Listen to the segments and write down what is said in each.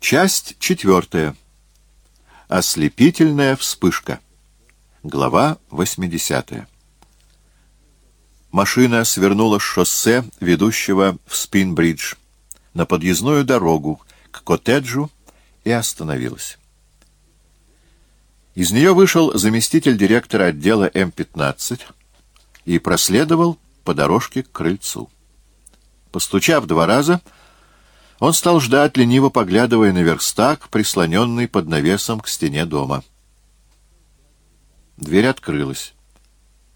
Часть четвертая. Ослепительная вспышка. Глава 80. Машина свернула с шоссе, ведущего в Спинбридж, на подъездную дорогу к коттеджу и остановилась. Из нее вышел заместитель директора отдела М-15 и проследовал по дорожке к крыльцу. Постучав два раза, он стал ждать, лениво поглядывая на верстак, прислоненный под навесом к стене дома. Дверь открылась.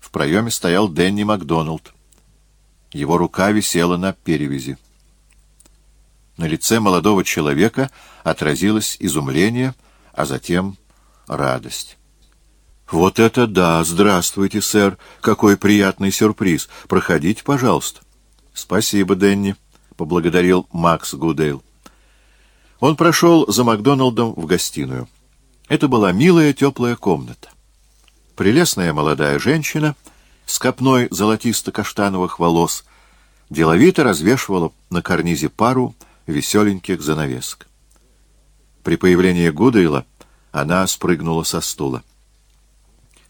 В проеме стоял Дэнни Макдоналд. Его рука висела на перевязи. На лице молодого человека отразилось изумление, а затем радость. «Вот это да! Здравствуйте, сэр! Какой приятный сюрприз! Проходите, пожалуйста!» «Спасибо, Дэнни», — поблагодарил Макс Гудейл. Он прошел за Макдоналдом в гостиную. Это была милая теплая комната. Прелестная молодая женщина с копной золотисто-каштановых волос деловито развешивала на карнизе пару веселеньких занавесок. При появлении Гудейла она спрыгнула со стула.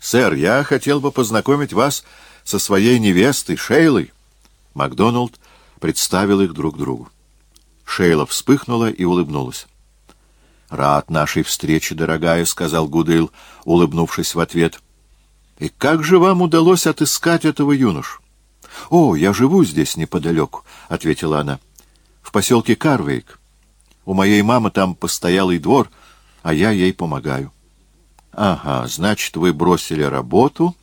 «Сэр, я хотел бы познакомить вас со своей невестой, Шейлой». Макдоналд представил их друг другу. Шейла вспыхнула и улыбнулась. «Рад нашей встрече, дорогая», — сказал Гудейл, улыбнувшись в ответ. «И как же вам удалось отыскать этого юношу?» «О, я живу здесь неподалеку», — ответила она. «В поселке Карвейк. У моей мамы там постоялый двор — а я ей помогаю. Ага, значит, вы бросили работу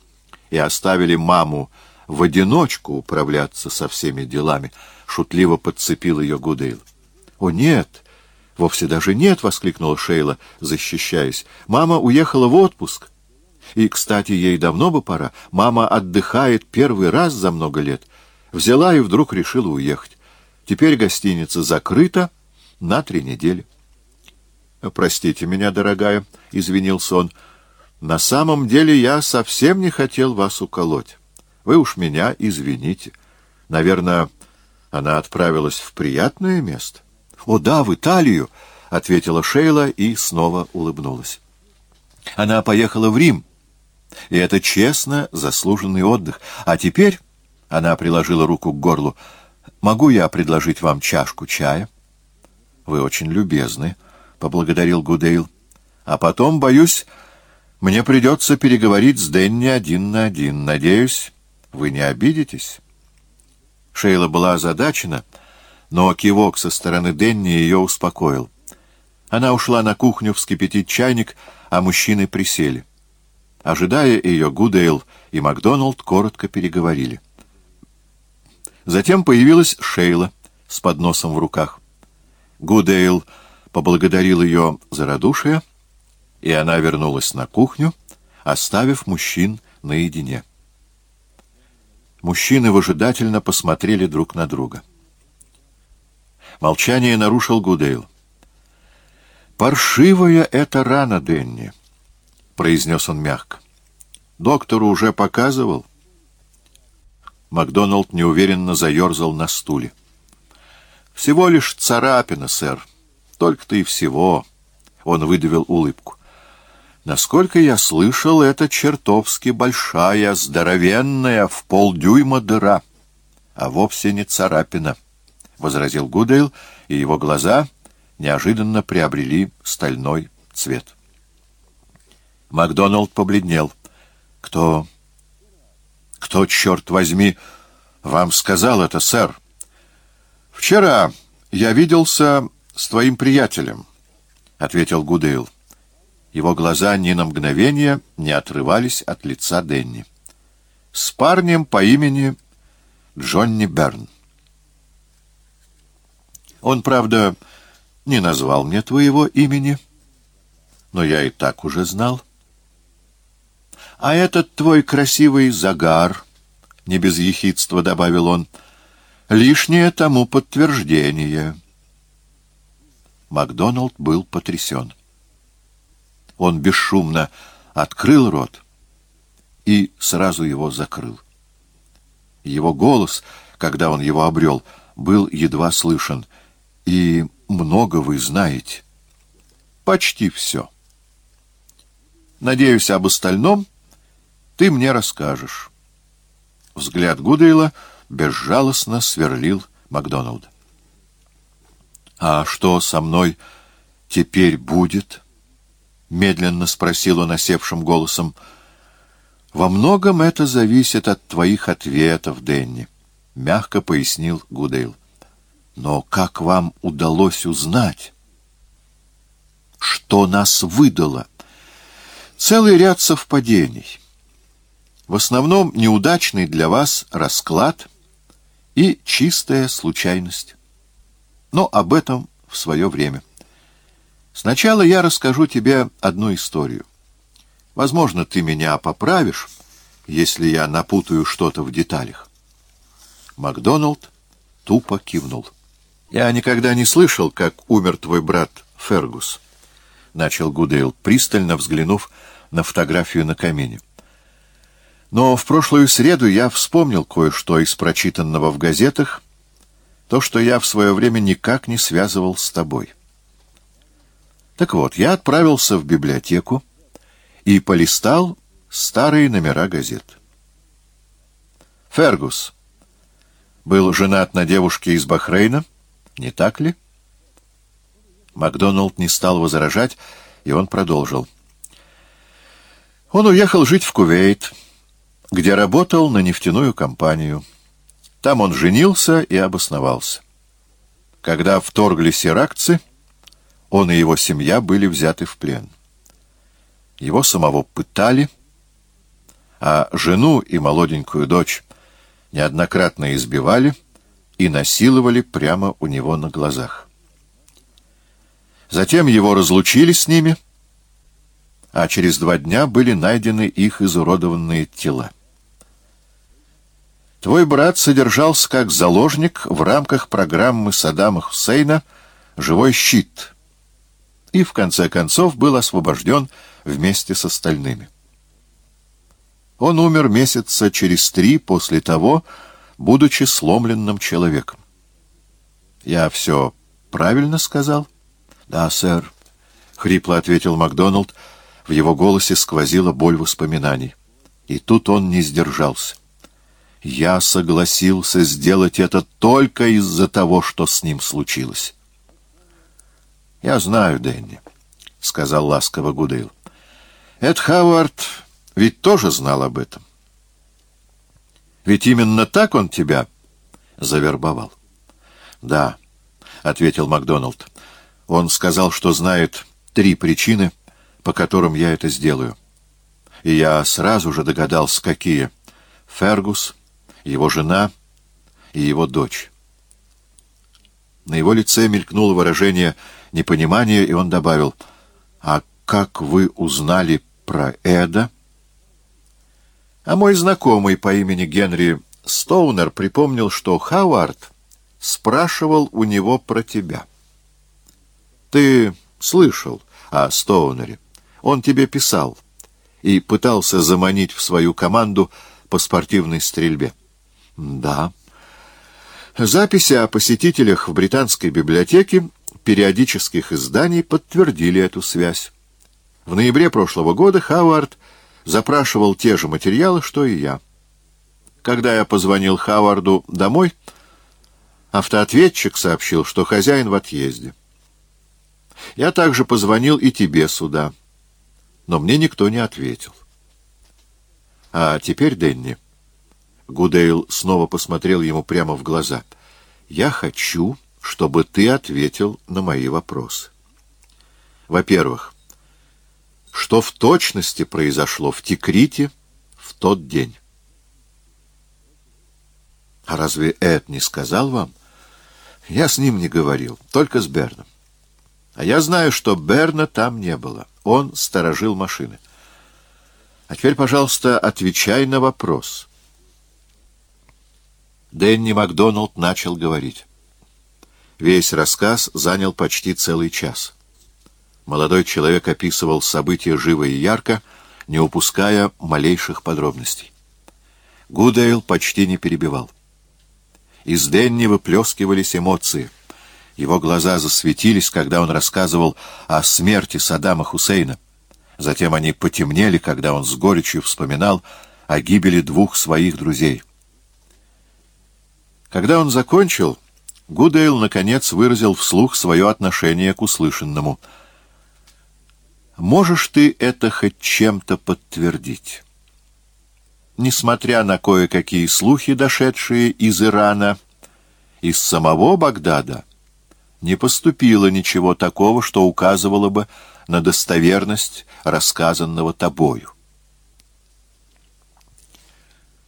и оставили маму в одиночку управляться со всеми делами, шутливо подцепил ее Гудейл. О, нет, вовсе даже нет, воскликнула Шейла, защищаясь. Мама уехала в отпуск. И, кстати, ей давно бы пора. Мама отдыхает первый раз за много лет. Взяла и вдруг решила уехать. Теперь гостиница закрыта на три недели. «Простите меня, дорогая», — извинился он. «На самом деле я совсем не хотел вас уколоть. Вы уж меня извините. Наверное, она отправилась в приятное место». «О да, в Италию», — ответила Шейла и снова улыбнулась. «Она поехала в Рим, и это честно заслуженный отдых. А теперь...» — она приложила руку к горлу. «Могу я предложить вам чашку чая?» «Вы очень любезны», — поблагодарил Гудейл. А потом, боюсь, мне придется переговорить с Дэнни один на один. Надеюсь, вы не обидитесь. Шейла была озадачена, но кивок со стороны Дэнни ее успокоил. Она ушла на кухню вскипятить чайник, а мужчины присели. Ожидая ее, Гудейл и Макдоналд коротко переговорили. Затем появилась Шейла с подносом в руках. Гудейл поблагодарил ее за радушие, и она вернулась на кухню, оставив мужчин наедине. Мужчины выжидательно посмотрели друг на друга. Молчание нарушил Гудейл. «Паршивая эта рана, Денни», — произнес он мягко. «Доктору уже показывал». Макдоналд неуверенно заерзал на стуле. «Всего лишь царапина, сэр», только-то и всего. Он выдавил улыбку. Насколько я слышал, это чертовски большая, здоровенная, в полдюйма дыра, а вовсе не царапина, — возразил Гудейл, и его глаза неожиданно приобрели стальной цвет. Макдоналд побледнел. «Кто... кто, черт возьми, вам сказал это, сэр?» «Вчера я виделся с твоим приятелем, — ответил Гудейл. Его глаза ни на мгновение не отрывались от лица Денни. — С парнем по имени Джонни Берн. Он, правда, не назвал мне твоего имени, но я и так уже знал. — А этот твой красивый загар, — не без ехидства добавил он, — лишнее тому подтверждение — Макдоналд был потрясен. Он бесшумно открыл рот и сразу его закрыл. Его голос, когда он его обрел, был едва слышен. «И много вы знаете». почти все. Надеюсь, об остальном ты мне расскажешь. Взгляд Гудейла безжалостно сверлил Макдоналда. «А что со мной теперь будет?» — медленно спросил он осевшим голосом. «Во многом это зависит от твоих ответов, Денни», — мягко пояснил Гудейл. «Но как вам удалось узнать, что нас выдало?» «Целый ряд совпадений» в основном неудачный для вас расклад и чистая случайность. Но об этом в свое время. Сначала я расскажу тебе одну историю. Возможно, ты меня поправишь, если я напутаю что-то в деталях. Макдоналд тупо кивнул. «Я никогда не слышал, как умер твой брат Фергус», — начал Гудейл, пристально взглянув на фотографию на камине. Но в прошлую среду я вспомнил кое-что из прочитанного в газетах, то, что я в свое время никак не связывал с тобой. Так вот, я отправился в библиотеку и полистал старые номера газет. Фергус был женат на девушке из Бахрейна, не так ли? Макдоналд не стал возражать, и он продолжил. Он уехал жить в Кувейт, где работал на нефтяную компанию. Там он женился и обосновался. Когда вторглись иракцы, он и его семья были взяты в плен. Его самого пытали, а жену и молоденькую дочь неоднократно избивали и насиловали прямо у него на глазах. Затем его разлучили с ними, а через два дня были найдены их изуродованные тела. Твой брат содержался как заложник в рамках программы Саддама Хусейна «Живой щит» и, в конце концов, был освобожден вместе с остальными. Он умер месяца через три после того, будучи сломленным человеком. Я все правильно сказал? Да, сэр, — хрипло ответил Макдоналд. В его голосе сквозила боль воспоминаний. И тут он не сдержался. Я согласился сделать это только из-за того, что с ним случилось. — Я знаю, Дэнни, — сказал ласково Гудейл. — Эд Хавард ведь тоже знал об этом. Ведь именно так он тебя завербовал. — Да, — ответил Макдоналд. Он сказал, что знает три причины, по которым я это сделаю. И я сразу же догадался, какие. Фергус — его жена и его дочь. На его лице мелькнуло выражение непонимания, и он добавил, «А как вы узнали про Эда?» А мой знакомый по имени Генри Стоунер припомнил, что Хауард спрашивал у него про тебя. Ты слышал о Стоунере. Он тебе писал и пытался заманить в свою команду по спортивной стрельбе. Да. Записи о посетителях в британской библиотеке периодических изданий подтвердили эту связь. В ноябре прошлого года Хавард запрашивал те же материалы, что и я. Когда я позвонил Хаварду домой, автоответчик сообщил, что хозяин в отъезде. Я также позвонил и тебе сюда, но мне никто не ответил. А теперь, Денни, Гудейл снова посмотрел ему прямо в глаза. «Я хочу, чтобы ты ответил на мои вопросы. Во-первых, что в точности произошло в Тикрите в тот день?» «А разве Эд не сказал вам?» «Я с ним не говорил, только с Берном. А я знаю, что Берна там не было. Он сторожил машины. А теперь, пожалуйста, отвечай на вопрос». Дэнни Макдоналд начал говорить. Весь рассказ занял почти целый час. Молодой человек описывал события живо и ярко, не упуская малейших подробностей. Гудейл почти не перебивал. Из Дэнни выплескивались эмоции. Его глаза засветились, когда он рассказывал о смерти Саддама Хусейна. Затем они потемнели, когда он с горечью вспоминал о гибели двух своих друзей. Когда он закончил, Гудейл, наконец, выразил вслух свое отношение к услышанному. «Можешь ты это хоть чем-то подтвердить?» Несмотря на кое-какие слухи, дошедшие из Ирана, из самого Багдада, не поступило ничего такого, что указывало бы на достоверность рассказанного тобою.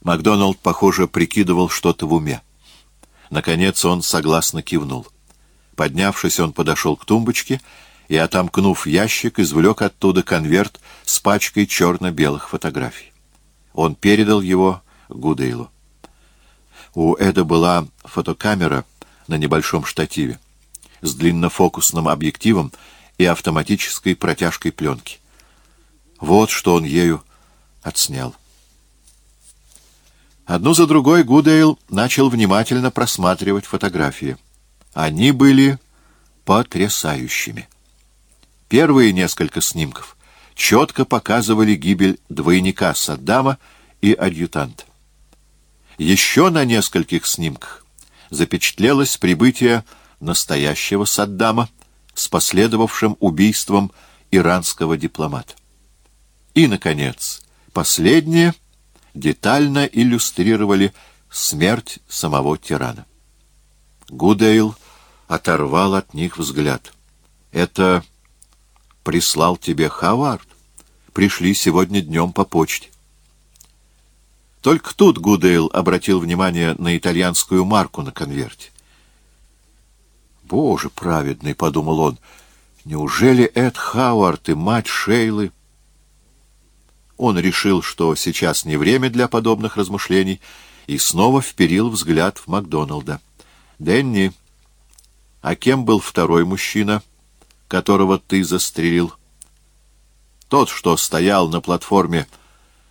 Макдоналд, похоже, прикидывал что-то в уме. Наконец он согласно кивнул. Поднявшись, он подошел к тумбочке и, отомкнув ящик, извлек оттуда конверт с пачкой черно-белых фотографий. Он передал его Гудейлу. У Эда была фотокамера на небольшом штативе с длиннофокусным объективом и автоматической протяжкой пленки. Вот что он ею отснял. Одну за другой Гудейл начал внимательно просматривать фотографии. Они были потрясающими. Первые несколько снимков четко показывали гибель двойника Саддама и адъютанта. Еще на нескольких снимках запечатлелось прибытие настоящего Саддама с последовавшим убийством иранского дипломата. И, наконец, последнее детально иллюстрировали смерть самого тирана. Гудейл оторвал от них взгляд. «Это прислал тебе Хавард. Пришли сегодня днем по почте». Только тут Гудейл обратил внимание на итальянскую марку на конверте. «Боже праведный!» — подумал он. «Неужели Эд Хауард и мать Шейлы...» Он решил, что сейчас не время для подобных размышлений, и снова вперил взгляд в Макдоналда. «Дэнни, а кем был второй мужчина, которого ты застрелил?» «Тот, что стоял на платформе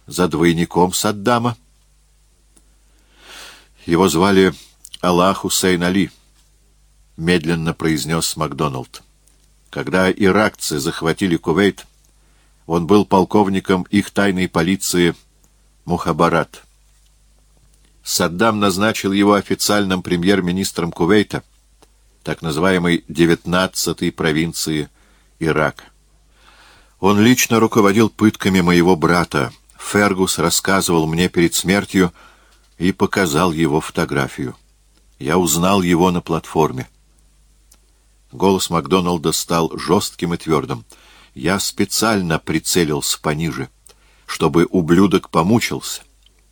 за двойником Саддама?» «Его звали Аллах Хусейн Али». — медленно произнес Макдоналд. Когда иракцы захватили Кувейт, он был полковником их тайной полиции Мухабарат. Саддам назначил его официальным премьер-министром Кувейта, так называемой девятнадцатой провинции Ирака. Он лично руководил пытками моего брата. Фергус рассказывал мне перед смертью и показал его фотографию. Я узнал его на платформе. Голос Макдоналда стал жестким и твердым. Я специально прицелился пониже, чтобы ублюдок помучился.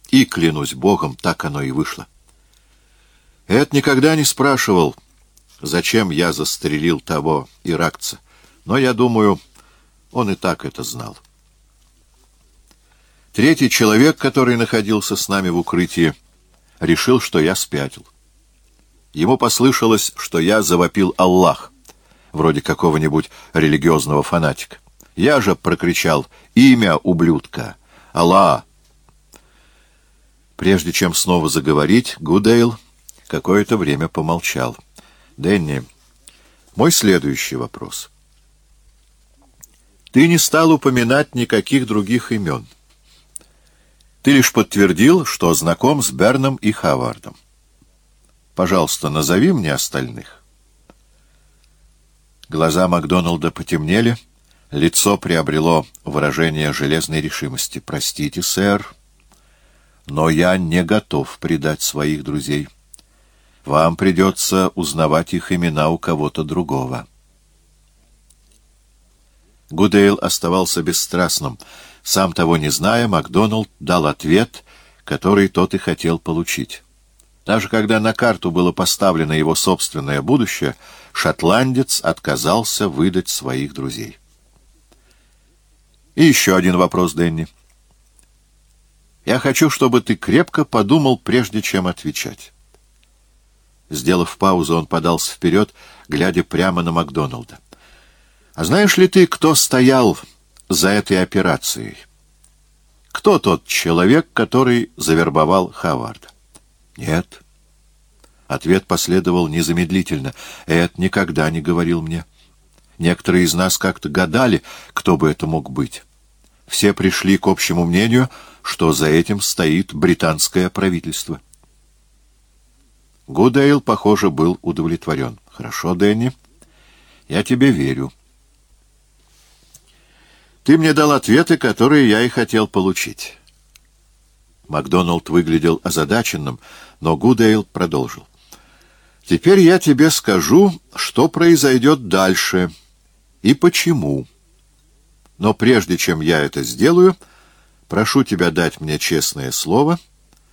И, клянусь богом, так оно и вышло. Эд никогда не спрашивал, зачем я застрелил того иракца, но, я думаю, он и так это знал. Третий человек, который находился с нами в укрытии, решил, что я спятил. Ему послышалось, что я завопил Аллах, вроде какого-нибудь религиозного фанатика. Я же прокричал «Имя ублюдка! Аллах!» Прежде чем снова заговорить, Гудейл какое-то время помолчал. «Дэнни, мой следующий вопрос. Ты не стал упоминать никаких других имен. Ты лишь подтвердил, что знаком с Берном и Хавардом. Пожалуйста, назови мне остальных. Глаза Макдоналда потемнели, лицо приобрело выражение железной решимости. «Простите, сэр, но я не готов предать своих друзей. Вам придется узнавать их имена у кого-то другого». Гудейл оставался бесстрастным. Сам того не зная, Макдоналд дал ответ, который тот и хотел получить. Даже когда на карту было поставлено его собственное будущее, шотландец отказался выдать своих друзей. И еще один вопрос, Дэнни. Я хочу, чтобы ты крепко подумал, прежде чем отвечать. Сделав паузу, он подался вперед, глядя прямо на Макдоналда. А знаешь ли ты, кто стоял за этой операцией? Кто тот человек, который завербовал Хаварда? Нет. Ответ последовал незамедлительно. Эд никогда не говорил мне. Некоторые из нас как-то гадали, кто бы это мог быть. Все пришли к общему мнению, что за этим стоит британское правительство. Гудейл, похоже, был удовлетворен. «Хорошо, Дэнни, я тебе верю. Ты мне дал ответы, которые я и хотел получить». Макдоналд выглядел озадаченным, но Гудейл продолжил. «Теперь я тебе скажу, что произойдет дальше и почему. Но прежде чем я это сделаю, прошу тебя дать мне честное слово,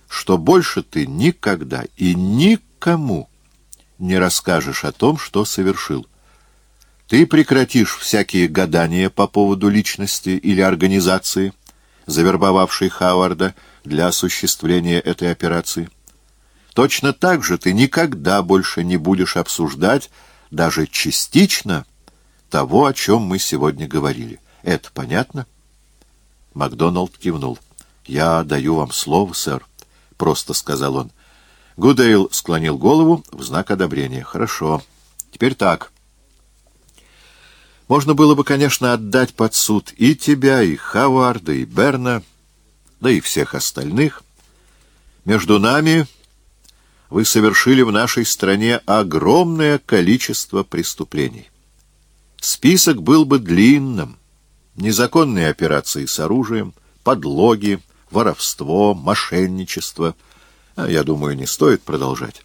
что больше ты никогда и никому не расскажешь о том, что совершил. Ты прекратишь всякие гадания по поводу личности или организации, завербовавшей Хауарда, для осуществления этой операции. Точно так же ты никогда больше не будешь обсуждать даже частично того, о чем мы сегодня говорили. Это понятно? Макдоналд кивнул. «Я даю вам слово, сэр», — просто сказал он. Гудейл склонил голову в знак одобрения. «Хорошо. Теперь так». Можно было бы, конечно, отдать под суд и тебя, и Хаварда, и Берна, да и всех остальных. Между нами вы совершили в нашей стране огромное количество преступлений. Список был бы длинным. Незаконные операции с оружием, подлоги, воровство, мошенничество. А, я думаю, не стоит продолжать.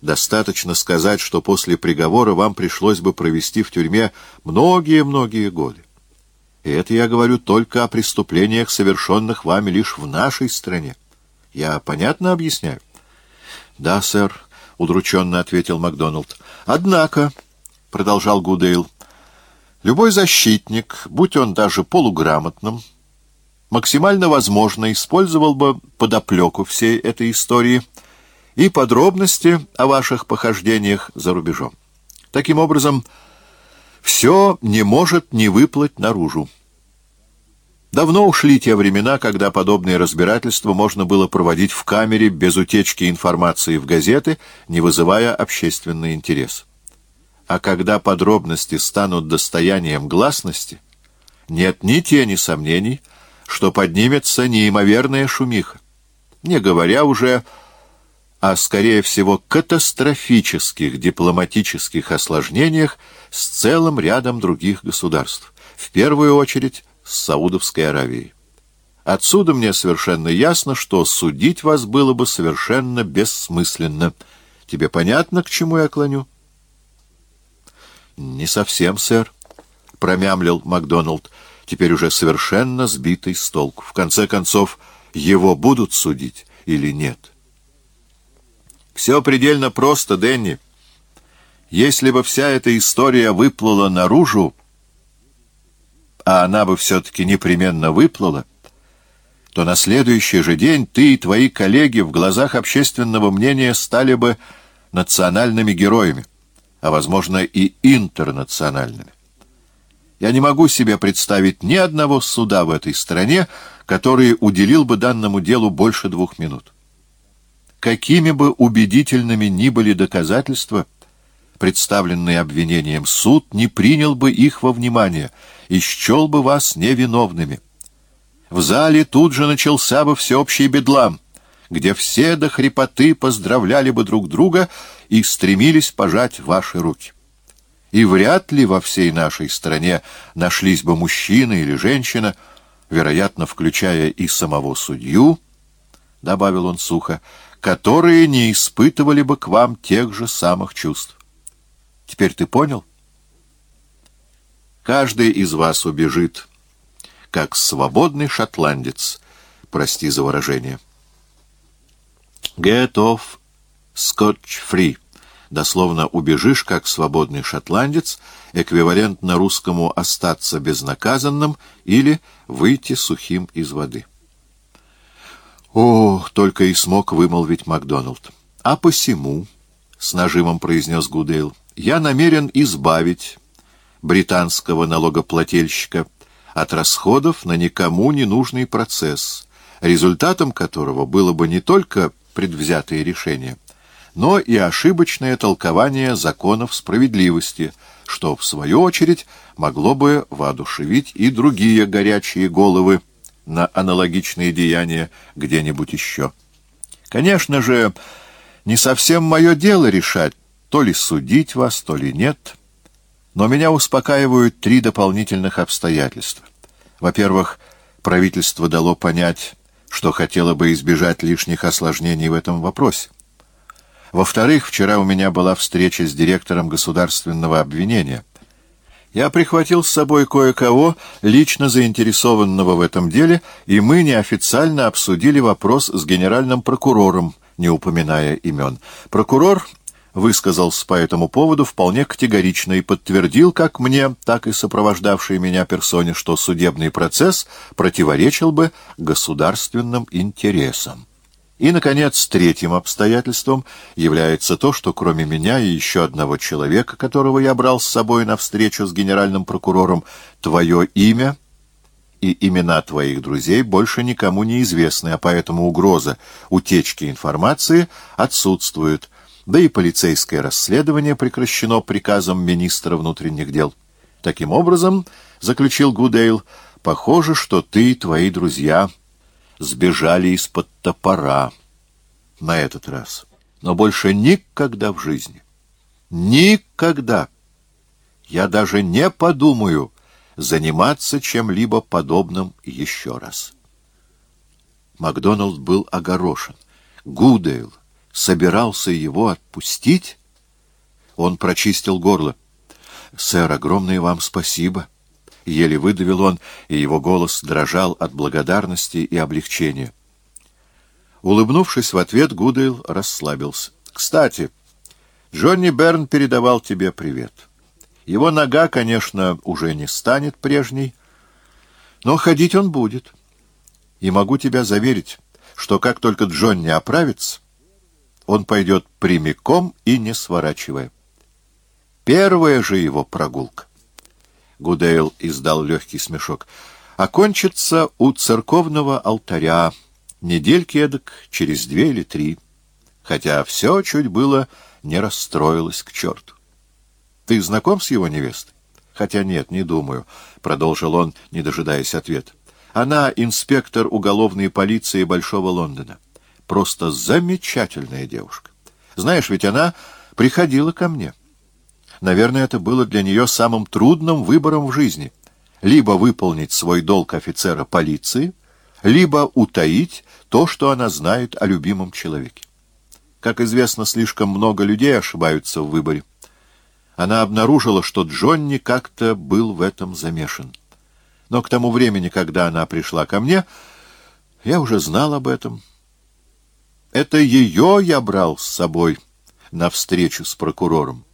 Достаточно сказать, что после приговора вам пришлось бы провести в тюрьме многие-многие годы. И это я говорю только о преступлениях, совершенных вами лишь в нашей стране. Я понятно объясняю? — Да, сэр, — удрученно ответил Макдоналд. — Однако, — продолжал Гудейл, — любой защитник, будь он даже полуграмотным, максимально возможно использовал бы подоплеку всей этой истории и подробности о ваших похождениях за рубежом. Таким образом, все не может не выплыть наружу. Давно ушли те времена, когда подобные разбирательства можно было проводить в камере без утечки информации в газеты, не вызывая общественный интерес. А когда подробности станут достоянием гласности, нет ни тени сомнений, что поднимется неимоверная шумиха, не говоря уже а, скорее всего, катастрофических дипломатических осложнениях с целым рядом других государств, в первую очередь с Саудовской Аравией. Отсюда мне совершенно ясно, что судить вас было бы совершенно бессмысленно. Тебе понятно, к чему я клоню? — Не совсем, сэр, — промямлил Макдоналд, теперь уже совершенно сбитый с толку. В конце концов, его будут судить или нет? — все предельно просто, Дэнни. Если бы вся эта история выплыла наружу, а она бы все-таки непременно выплыла, то на следующий же день ты и твои коллеги в глазах общественного мнения стали бы национальными героями, а, возможно, и интернациональными. Я не могу себе представить ни одного суда в этой стране, который уделил бы данному делу больше двух минут. Какими бы убедительными ни были доказательства, представленные обвинением, суд не принял бы их во внимание и счел бы вас невиновными. В зале тут же начался бы всеобщий бедлам, где все до хрипоты поздравляли бы друг друга и стремились пожать ваши руки. И вряд ли во всей нашей стране нашлись бы мужчина или женщина, вероятно, включая и самого судью, — добавил он сухо, которые не испытывали бы к вам тех же самых чувств. Теперь ты понял? Каждый из вас убежит, как свободный шотландец, прости за выражение. Get off scotch free. Дословно «убежишь, как свободный шотландец», эквивалентно русскому «остаться безнаказанным» или «выйти сухим из воды». «О!» — только и смог вымолвить Макдоналд. «А посему», — с нажимом произнес Гудейл, — «я намерен избавить британского налогоплательщика от расходов на никому не нужный процесс, результатом которого было бы не только предвзятое решение, но и ошибочное толкование законов справедливости, что, в свою очередь, могло бы воодушевить и другие горячие головы на аналогичные деяния где-нибудь еще. Конечно же, не совсем мое дело решать, то ли судить вас, то ли нет, но меня успокаивают три дополнительных обстоятельства. Во-первых, правительство дало понять, что хотело бы избежать лишних осложнений в этом вопросе. Во-вторых, вчера у меня была встреча с директором государственного обвинения. Я прихватил с собой кое-кого, лично заинтересованного в этом деле, и мы неофициально обсудили вопрос с генеральным прокурором, не упоминая имен. Прокурор высказался по этому поводу вполне категорично и подтвердил как мне, так и сопровождавшей меня персоне, что судебный процесс противоречил бы государственным интересам. И, наконец, третьим обстоятельством является то, что кроме меня и еще одного человека, которого я брал с собой на встречу с генеральным прокурором, твое имя и имена твоих друзей больше никому не известны, а поэтому угроза утечки информации отсутствует, да и полицейское расследование прекращено приказом министра внутренних дел. Таким образом, заключил Гудейл, похоже, что ты и твои друзья сбежали из-под топора на этот раз. Но больше никогда в жизни, никогда, я даже не подумаю заниматься чем-либо подобным еще раз. Макдоналд был огорошен. Гудейл собирался его отпустить? Он прочистил горло. «Сэр, огромное вам спасибо!» Еле выдавил он, и его голос дрожал от благодарности и облегчения. Улыбнувшись в ответ, Гудейл расслабился. «Кстати, Джонни Берн передавал тебе привет. Его нога, конечно, уже не станет прежней, но ходить он будет. И могу тебя заверить, что как только Джонни оправится, он пойдет прямиком и не сворачивая. Первая же его прогулка. Гудейл издал легкий смешок. Окончится у церковного алтаря, недельки эдак через две или три, хотя все чуть было не расстроилось к черту. Ты знаком с его невестой? Хотя нет, не думаю, — продолжил он, не дожидаясь ответа. Она инспектор уголовной полиции Большого Лондона просто замечательная девушка. Знаешь, ведь она приходила ко мне. Наверное, это было для нее самым трудным выбором в жизни. Либо выполнить свой долг офицера полиции, либо утаить то, что она знает о любимом человеке. Как известно, слишком много людей ошибаются в выборе. Она обнаружила, что Джонни как-то был в этом замешан. Но к тому времени, когда она пришла ко мне, я уже знал об этом. Это ее я брал с собой на встречу с прокурором.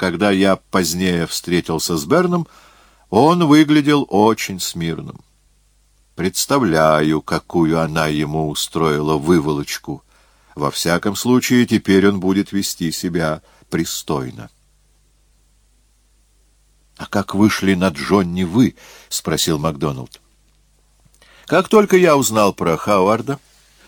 Когда я позднее встретился с Берном, он выглядел очень смирным. Представляю, какую она ему устроила выволочку. Во всяком случае, теперь он будет вести себя пристойно. — А как вышли на Джонни вы? — спросил Макдоналд. — Как только я узнал про Хауарда...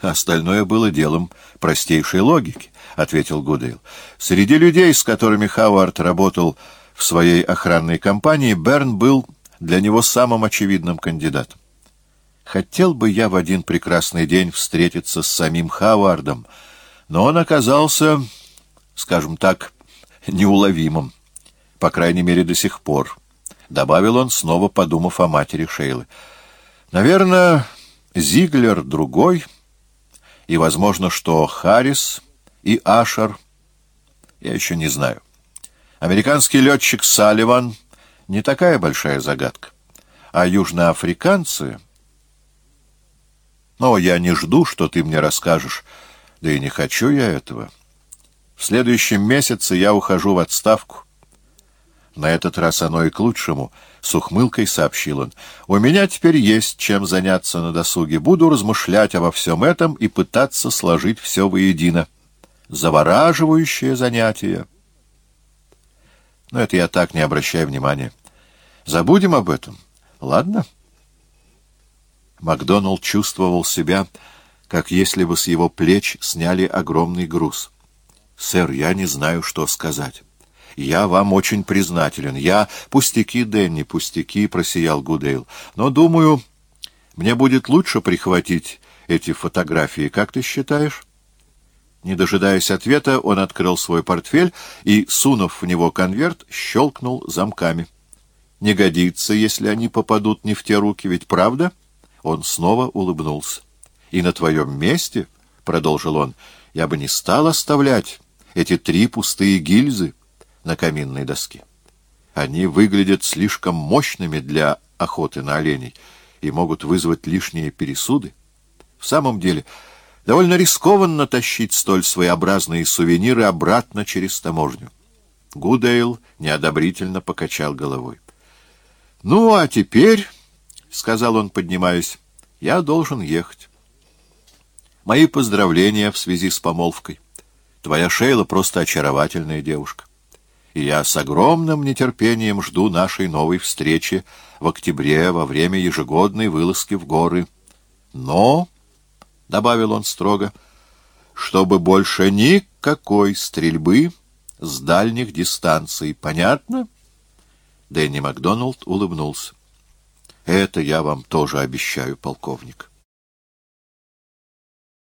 Остальное было делом простейшей логики, — ответил Гудейл. Среди людей, с которыми Хауард работал в своей охранной компании, Берн был для него самым очевидным кандидатом. Хотел бы я в один прекрасный день встретиться с самим Хауардом, но он оказался, скажем так, неуловимым, по крайней мере, до сих пор, — добавил он, снова подумав о матери Шейлы. Наверное, Зиглер другой — и возможно, что Харрис и Ашер, я еще не знаю. Американский летчик Салливан не такая большая загадка. А южноафриканцы... Но я не жду, что ты мне расскажешь, да и не хочу я этого. В следующем месяце я ухожу в отставку. На этот раз оно и к лучшему, — с ухмылкой сообщил он. У меня теперь есть чем заняться на досуге. Буду размышлять обо всем этом и пытаться сложить все воедино. Завораживающее занятие. Но это я так не обращаю внимания. Забудем об этом. Ладно? Макдоналд чувствовал себя, как если бы с его плеч сняли огромный груз. Сэр, я не знаю, что сказать. Я вам очень признателен. Я... Пустяки, Дэнни, пустяки, просиял Гудейл. Но, думаю, мне будет лучше прихватить эти фотографии, как ты считаешь? Не дожидаясь ответа, он открыл свой портфель и, сунув в него конверт, щелкнул замками. Не годится, если они попадут не в те руки, ведь правда? Он снова улыбнулся. И на твоем месте, — продолжил он, — я бы не стал оставлять эти три пустые гильзы на каминной доске. Они выглядят слишком мощными для охоты на оленей и могут вызвать лишние пересуды. В самом деле, довольно рискованно тащить столь своеобразные сувениры обратно через таможню. Гудейл неодобрительно покачал головой. — Ну, а теперь, — сказал он, поднимаясь, — я должен ехать. Мои поздравления в связи с помолвкой. Твоя Шейла просто очаровательная девушка. И я с огромным нетерпением жду нашей новой встречи в октябре во время ежегодной вылазки в горы. Но, — добавил он строго, — чтобы больше никакой стрельбы с дальних дистанций. Понятно? Дэнни Макдоналд улыбнулся. — Это я вам тоже обещаю, полковник.